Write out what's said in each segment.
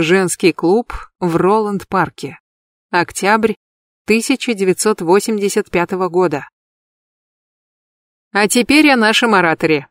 Женский клуб в Роланд-парке. Октябрь 1985 года. А теперь о нашем ораторе.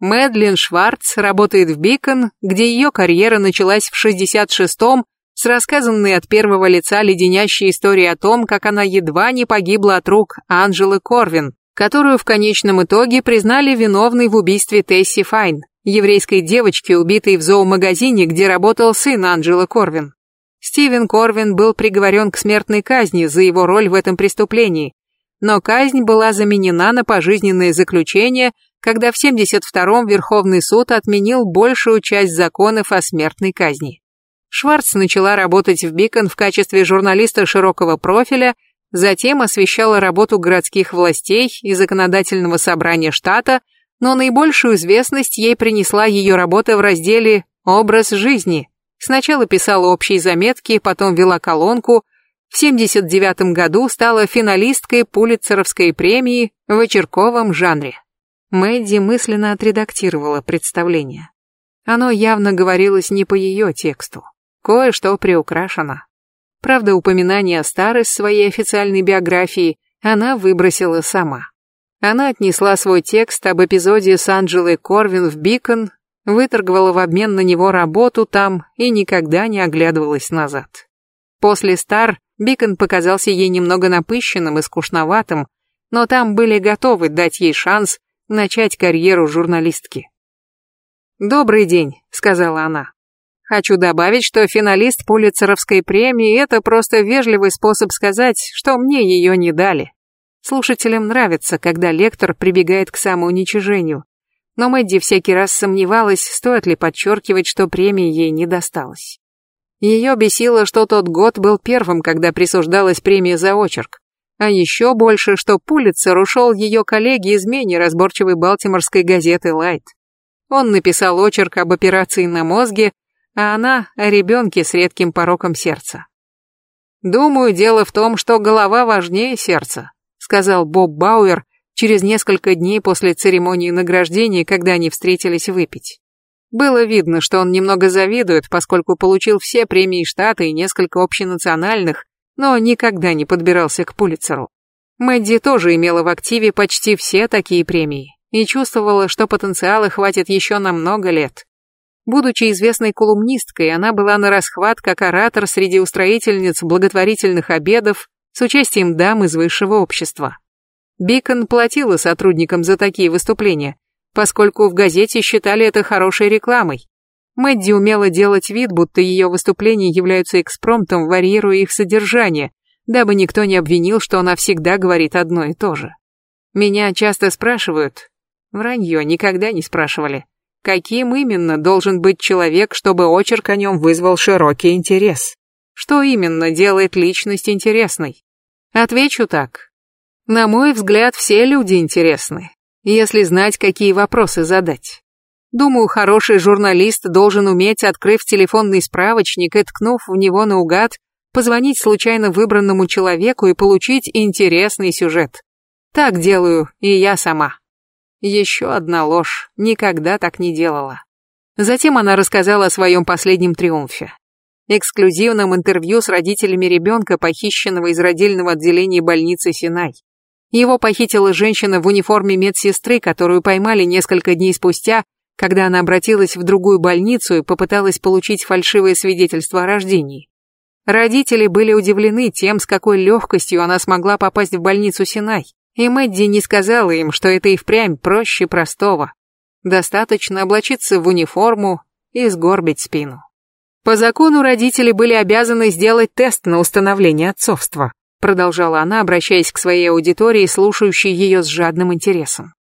Мэдлин Шварц работает в Бикон, где ее карьера началась в 66-м с рассказанной от первого лица леденящей историей о том, как она едва не погибла от рук Анжелы Корвин, которую в конечном итоге признали виновной в убийстве Тесси Файн, еврейской девочки, убитой в зоомагазине, где работал сын Анжелы Корвин. Стивен Корвин был приговорен к смертной казни за его роль в этом преступлении, но казнь была заменена на пожизненное заключение, когда в 72-м Верховный суд отменил большую часть законов о смертной казни. Шварц начала работать в Бикон в качестве журналиста широкого профиля, затем освещала работу городских властей и законодательного собрания штата, но наибольшую известность ей принесла ее работа в разделе «Образ жизни». Сначала писала общие заметки, потом вела колонку. В 79 году стала финалисткой Пулитцеровской премии в очерковом жанре. Мэдди мысленно отредактировала представление. Оно явно говорилось не по ее тексту. Кое-что приукрашено. Правда, упоминание о старой своей официальной биографии она выбросила сама. Она отнесла свой текст об эпизоде с Анджелой Корвин в Бикон, выторговала в обмен на него работу там и никогда не оглядывалась назад. После Стар Бикон показался ей немного напыщенным и скучноватым, но там были готовы дать ей шанс начать карьеру журналистки. «Добрый день», — сказала она. Хочу добавить, что финалист Пулитцеровской премии – это просто вежливый способ сказать, что мне ее не дали. Слушателям нравится, когда лектор прибегает к самоуничижению. Но Мэдди всякий раз сомневалась, стоит ли подчеркивать, что премии ей не досталось. Ее бесило, что тот год был первым, когда присуждалась премия за очерк. А еще больше, что Пулитцер ушел ее коллеге из менее разборчивой балтиморской газеты «Лайт». Он написал очерк об операции на мозге, а она о ребенке с редким пороком сердца. «Думаю, дело в том, что голова важнее сердца», сказал Боб Бауэр через несколько дней после церемонии награждения, когда они встретились выпить. Было видно, что он немного завидует, поскольку получил все премии штата и несколько общенациональных, но никогда не подбирался к Пулитцеру. Мэдди тоже имела в активе почти все такие премии и чувствовала, что потенциала хватит еще на много лет. Будучи известной колумнисткой, она была на расхват как оратор среди устроительниц благотворительных обедов с участием дам из высшего общества. Бикон платила сотрудникам за такие выступления, поскольку в газете считали это хорошей рекламой. Мэдди умела делать вид, будто ее выступления являются экспромтом, варьируя их содержание, дабы никто не обвинил, что она всегда говорит одно и то же. Меня часто спрашивают, вранье никогда не спрашивали, Каким именно должен быть человек, чтобы очерк о нем вызвал широкий интерес? Что именно делает личность интересной? Отвечу так. На мой взгляд, все люди интересны, если знать, какие вопросы задать. Думаю, хороший журналист должен уметь, открыв телефонный справочник и ткнув в него наугад, позвонить случайно выбранному человеку и получить интересный сюжет. Так делаю и я сама. Еще одна ложь, никогда так не делала. Затем она рассказала о своем последнем триумфе. Эксклюзивном интервью с родителями ребенка, похищенного из родильного отделения больницы Синай. Его похитила женщина в униформе медсестры, которую поймали несколько дней спустя, когда она обратилась в другую больницу и попыталась получить фальшивое свидетельство о рождении. Родители были удивлены тем, с какой легкостью она смогла попасть в больницу Синай. И Мэдди не сказала им, что это и впрямь проще простого. Достаточно облачиться в униформу и сгорбить спину. По закону родители были обязаны сделать тест на установление отцовства, продолжала она, обращаясь к своей аудитории, слушающей ее с жадным интересом.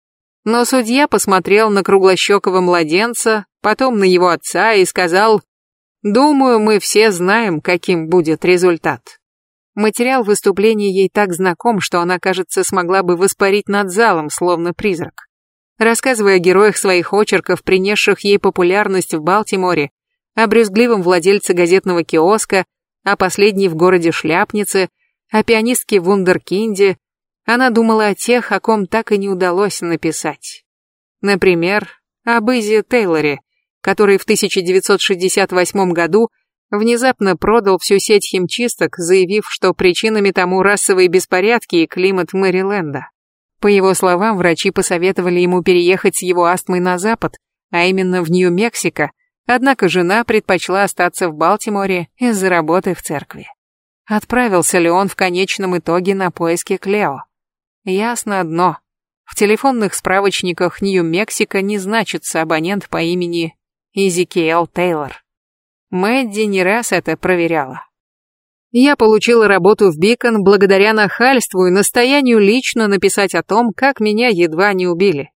Но судья посмотрел на круглощекого младенца, потом на его отца и сказал, «Думаю, мы все знаем, каким будет результат». Материал выступления ей так знаком, что она, кажется, смогла бы воспарить над залом, словно призрак. Рассказывая о героях своих очерков, принесших ей популярность в Балтиморе, о брюзгливом владельце газетного киоска, о последней в городе шляпнице, о пианистке Вундеркинде, она думала о тех, о ком так и не удалось написать. Например, об Изи Тейлоре, который в 1968 году внезапно продал всю сеть химчисток, заявив, что причинами тому расовые беспорядки и климат Мэриленда. По его словам, врачи посоветовали ему переехать с его астмой на запад, а именно в Нью-Мексико, однако жена предпочла остаться в Балтиморе из-за работы в церкви. Отправился ли он в конечном итоге на поиски Клео? Ясно одно. В телефонных справочниках Нью-Мексико не значится абонент по имени Изикиэл Тейлор. Мэдди не раз это проверяла. Я получила работу в Бикон благодаря нахальству и настоянию лично написать о том, как меня едва не убили.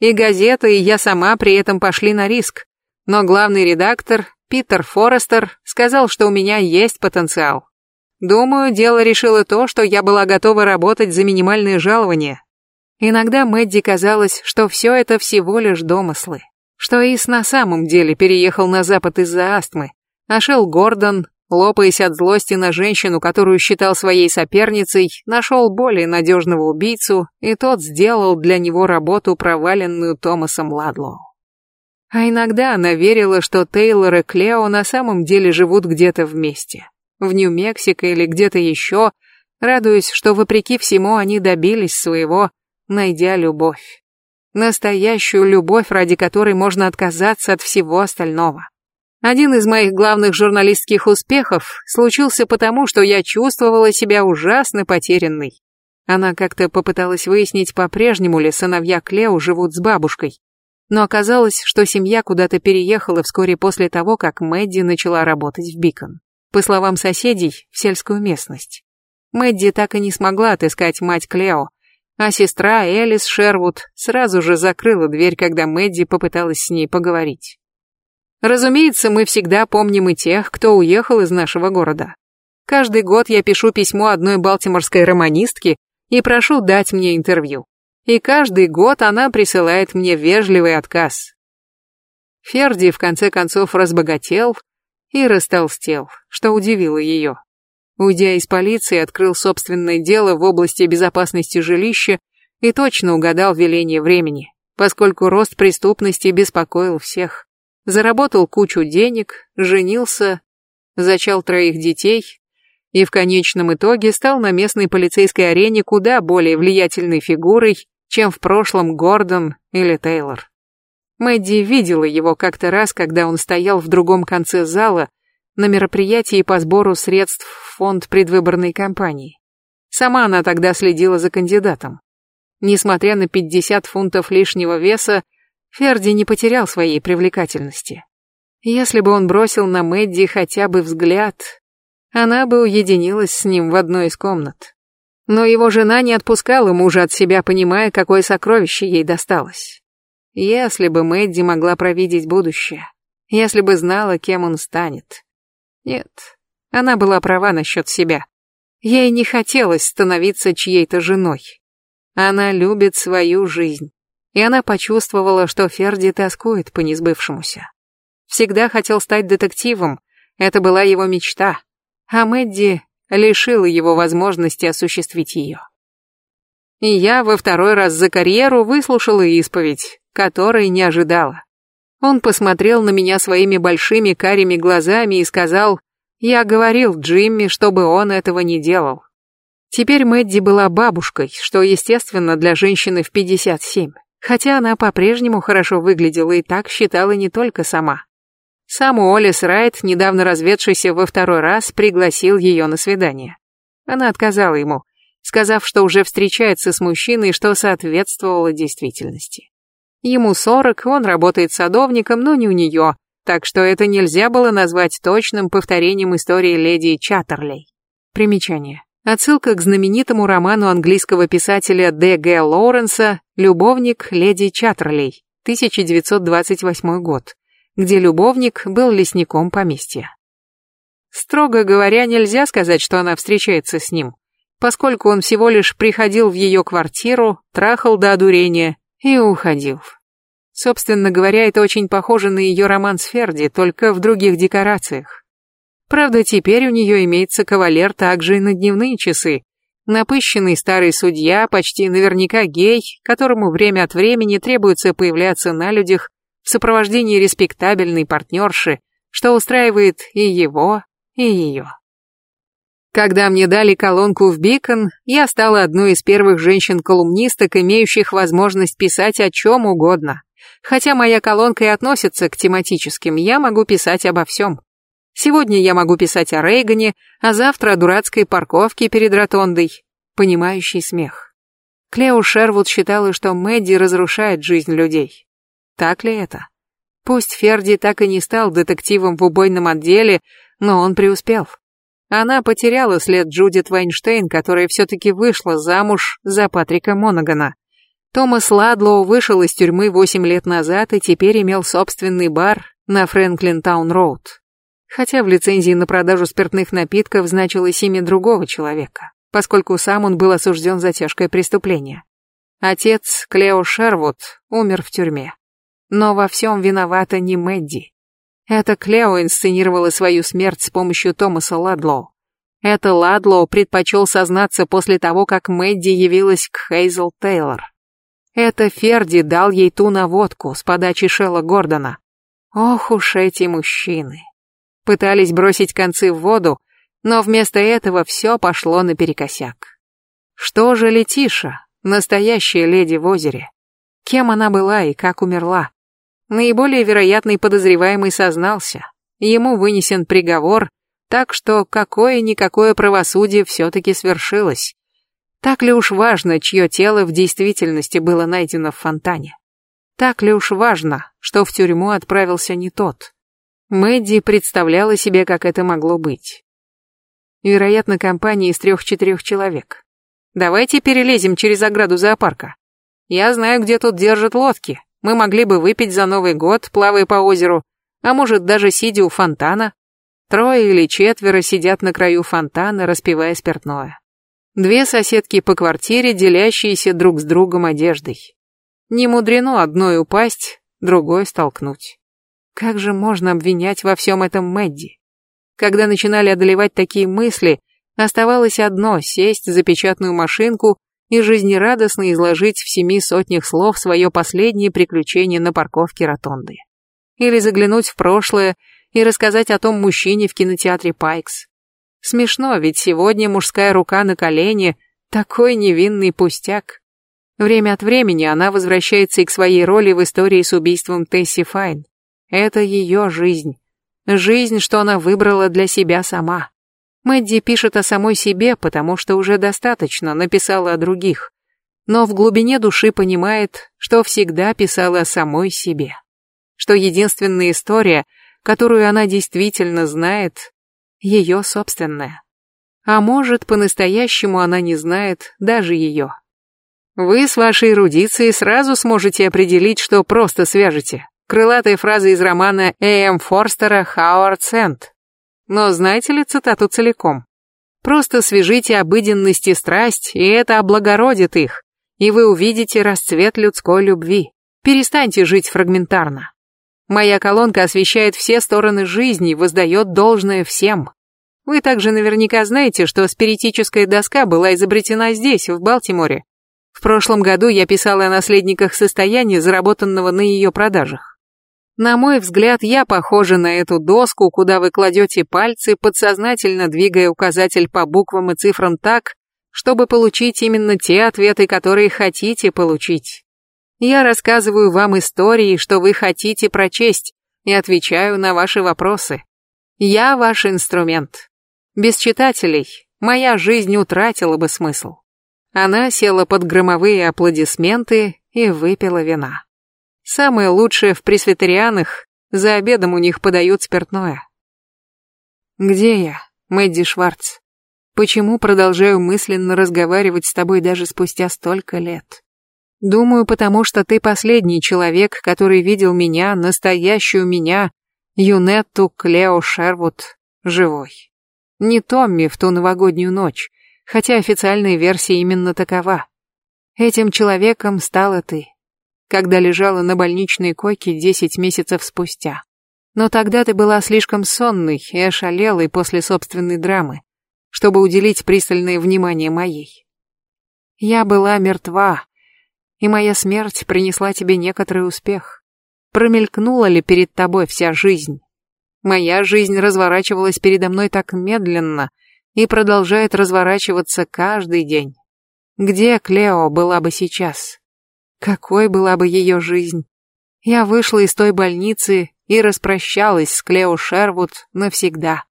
И газета, и я сама при этом пошли на риск. Но главный редактор, Питер Форестер, сказал, что у меня есть потенциал. Думаю, дело решило то, что я была готова работать за минимальные жалования. Иногда Мэдди казалось, что все это всего лишь домыслы. Что Ис на самом деле переехал на запад из-за астмы, Шелл Гордон, лопаясь от злости на женщину, которую считал своей соперницей, нашел более надежного убийцу, и тот сделал для него работу, проваленную Томасом Ладлоу. А иногда она верила, что Тейлор и Клео на самом деле живут где-то вместе, в Нью-Мексико или где-то еще, радуясь, что вопреки всему они добились своего, найдя любовь. Настоящую любовь, ради которой можно отказаться от всего остального. Один из моих главных журналистских успехов случился потому, что я чувствовала себя ужасно потерянной. Она как-то попыталась выяснить, по-прежнему ли сыновья Клео живут с бабушкой. Но оказалось, что семья куда-то переехала вскоре после того, как Мэдди начала работать в Бикон. По словам соседей, в сельскую местность. Мэдди так и не смогла отыскать мать Клео, а сестра Элис Шервуд сразу же закрыла дверь, когда Мэдди попыталась с ней поговорить. Разумеется, мы всегда помним и тех, кто уехал из нашего города. Каждый год я пишу письмо одной балтиморской романистке и прошу дать мне интервью. И каждый год она присылает мне вежливый отказ. Ферди в конце концов разбогател и растолстел, что удивило ее. Уйдя из полиции, открыл собственное дело в области безопасности жилища и точно угадал веление времени, поскольку рост преступности беспокоил всех заработал кучу денег, женился, зачал троих детей и в конечном итоге стал на местной полицейской арене куда более влиятельной фигурой, чем в прошлом Гордон или Тейлор. Мэдди видела его как-то раз, когда он стоял в другом конце зала на мероприятии по сбору средств в фонд предвыборной кампании. Сама она тогда следила за кандидатом. Несмотря на 50 фунтов лишнего веса, Ферди не потерял своей привлекательности. Если бы он бросил на Мэдди хотя бы взгляд, она бы уединилась с ним в одной из комнат. Но его жена не отпускала мужа от себя, понимая, какое сокровище ей досталось. Если бы Мэдди могла провидеть будущее, если бы знала, кем он станет. Нет, она была права насчет себя. Ей не хотелось становиться чьей-то женой. Она любит свою жизнь и она почувствовала, что Ферди тоскует по несбывшемуся. Всегда хотел стать детективом, это была его мечта, а Мэдди лишила его возможности осуществить ее. И я во второй раз за карьеру выслушала исповедь, которой не ожидала. Он посмотрел на меня своими большими карими глазами и сказал, «Я говорил Джимми, чтобы он этого не делал». Теперь Мэдди была бабушкой, что естественно для женщины в 57 хотя она по-прежнему хорошо выглядела и так считала не только сама. Сам Уоллес Райт, недавно разведшийся во второй раз, пригласил ее на свидание. Она отказала ему, сказав, что уже встречается с мужчиной, что соответствовало действительности. Ему сорок, он работает садовником, но не у нее, так что это нельзя было назвать точным повторением истории леди Чаттерлей. Примечание. Отсылка к знаменитому роману английского писателя Д. Г. Лоуренса «Любовник леди Чаттерлей», 1928 год, где любовник был лесником поместья. Строго говоря, нельзя сказать, что она встречается с ним, поскольку он всего лишь приходил в ее квартиру, трахал до одурения и уходил. Собственно говоря, это очень похоже на ее роман с Ферди, только в других декорациях. Правда, теперь у нее имеется кавалер также и на дневные часы. Напыщенный старый судья, почти наверняка гей, которому время от времени требуется появляться на людях в сопровождении респектабельной партнерши, что устраивает и его, и ее. Когда мне дали колонку в Бикон, я стала одной из первых женщин-колумнисток, имеющих возможность писать о чем угодно. Хотя моя колонка и относится к тематическим, я могу писать обо всем. Сегодня я могу писать о Рейгане, а завтра о дурацкой парковке перед ротондой. Понимающий смех. Клео Шервуд считала, что Мэдди разрушает жизнь людей. Так ли это? Пусть Ферди так и не стал детективом в убойном отделе, но он преуспел. Она потеряла след Джудит Вайнштейн, которая все-таки вышла замуж за Патрика Монагана. Томас Ладлоу вышел из тюрьмы 8 лет назад и теперь имел собственный бар на Фрэнклин-таун-роуд. Хотя в лицензии на продажу спиртных напитков значилось имя другого человека, поскольку сам он был осужден за тяжкое преступление. Отец Клео Шервуд умер в тюрьме. Но во всем виновата не Мэдди. Это Клео инсценировала свою смерть с помощью Томаса Ладлоу. Это Ладлоу предпочел сознаться после того, как Мэдди явилась к Хейзел Тейлор. Это Ферди дал ей ту наводку с подачи Шелла Гордона. Ох уж эти мужчины. Пытались бросить концы в воду, но вместо этого все пошло наперекосяк. Что же Летиша, настоящая леди в озере? Кем она была и как умерла? Наиболее вероятный подозреваемый сознался. Ему вынесен приговор, так что какое-никакое правосудие все-таки свершилось. Так ли уж важно, чье тело в действительности было найдено в фонтане? Так ли уж важно, что в тюрьму отправился не тот? Мэдди представляла себе, как это могло быть. Вероятно, компания из трех-четырех человек. Давайте перелезем через ограду зоопарка. Я знаю, где тут держат лодки. Мы могли бы выпить за Новый год, плавая по озеру, а может даже сидя у фонтана. Трое или четверо сидят на краю фонтана, распивая спиртное. Две соседки по квартире, делящиеся друг с другом одеждой. Не мудрено одной упасть, другой столкнуть. Как же можно обвинять во всем этом Мэдди? Когда начинали одолевать такие мысли, оставалось одно — сесть за печатную машинку и жизнерадостно изложить в семи сотнях слов свое последнее приключение на парковке Ротонды. Или заглянуть в прошлое и рассказать о том мужчине в кинотеатре Пайкс, Смешно, ведь сегодня мужская рука на колене — такой невинный пустяк. Время от времени она возвращается и к своей роли в истории с убийством Тесси Файн. Это ее жизнь. Жизнь, что она выбрала для себя сама. Мэдди пишет о самой себе, потому что уже достаточно написала о других. Но в глубине души понимает, что всегда писала о самой себе. Что единственная история, которую она действительно знает, ее собственная. А может, по-настоящему она не знает даже ее. Вы с вашей эрудицией сразу сможете определить, что просто свяжете. Крылатая фраза из романа Э.М. Форстера «Хауард Сент». Но знаете ли цитату целиком? Просто свяжите обыденность и страсть, и это облагородит их, и вы увидите расцвет людской любви. Перестаньте жить фрагментарно. Моя колонка освещает все стороны жизни, воздает должное всем. Вы также наверняка знаете, что спиритическая доска была изобретена здесь, в Балтиморе. В прошлом году я писала о наследниках состояния, заработанного на ее продажах. На мой взгляд, я похожа на эту доску, куда вы кладете пальцы, подсознательно двигая указатель по буквам и цифрам так, чтобы получить именно те ответы, которые хотите получить. Я рассказываю вам истории, что вы хотите прочесть, и отвечаю на ваши вопросы. Я ваш инструмент. Без читателей моя жизнь утратила бы смысл. Она села под громовые аплодисменты и выпила вина. Самое лучшее в пресвитерианах, за обедом у них подают спиртное. Где я, Мэдди Шварц? Почему продолжаю мысленно разговаривать с тобой даже спустя столько лет? Думаю, потому что ты последний человек, который видел меня, настоящую меня, Юнетту Клео Шервуд, живой. Не Томми в ту новогоднюю ночь, хотя официальная версия именно такова. Этим человеком стала ты, когда лежала на больничной койке десять месяцев спустя. Но тогда ты была слишком сонной и ошалелой после собственной драмы, чтобы уделить пристальное внимание моей. Я была мертва, и моя смерть принесла тебе некоторый успех. Промелькнула ли перед тобой вся жизнь? Моя жизнь разворачивалась передо мной так медленно и продолжает разворачиваться каждый день. Где Клео была бы сейчас? Какой была бы ее жизнь? Я вышла из той больницы и распрощалась с Клео Шервуд навсегда.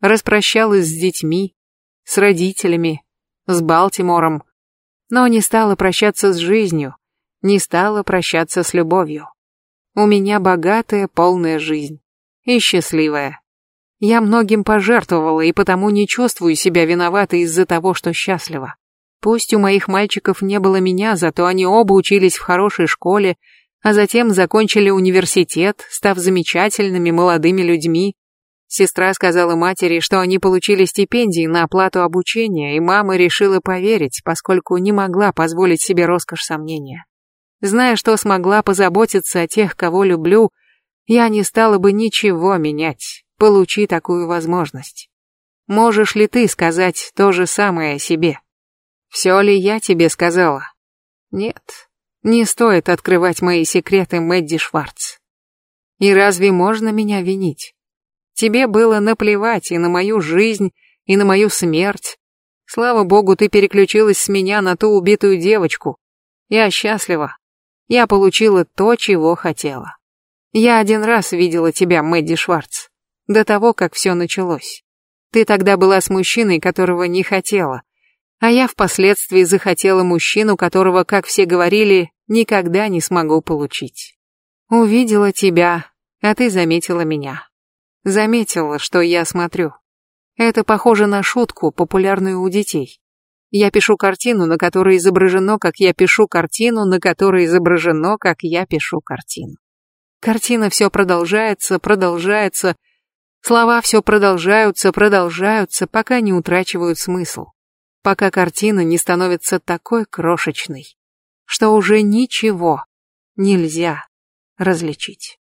Распрощалась с детьми, с родителями, с Балтимором, но не стала прощаться с жизнью, не стала прощаться с любовью. У меня богатая, полная жизнь. И счастливая. Я многим пожертвовала и потому не чувствую себя виноватой из-за того, что счастлива. Пусть у моих мальчиков не было меня, зато они оба учились в хорошей школе, а затем закончили университет, став замечательными молодыми людьми. Сестра сказала матери, что они получили стипендии на оплату обучения, и мама решила поверить, поскольку не могла позволить себе роскошь сомнения. Зная, что смогла позаботиться о тех, кого люблю, я не стала бы ничего менять, получи такую возможность. Можешь ли ты сказать то же самое о себе? Все ли я тебе сказала? Нет, не стоит открывать мои секреты, Мэдди Шварц. И разве можно меня винить? Тебе было наплевать и на мою жизнь, и на мою смерть. Слава богу, ты переключилась с меня на ту убитую девочку. Я счастлива. Я получила то, чего хотела. Я один раз видела тебя, Мэдди Шварц, до того, как все началось. Ты тогда была с мужчиной, которого не хотела, а я впоследствии захотела мужчину, которого, как все говорили, никогда не смогу получить. Увидела тебя, а ты заметила меня. Заметила, что я смотрю. Это похоже на шутку, популярную у детей. Я пишу картину, на которой изображено, как я пишу картину, на которой изображено, как я пишу картину. Картина все продолжается, продолжается, слова все продолжаются, продолжаются, пока не утрачивают смысл, пока картина не становится такой крошечной, что уже ничего нельзя различить.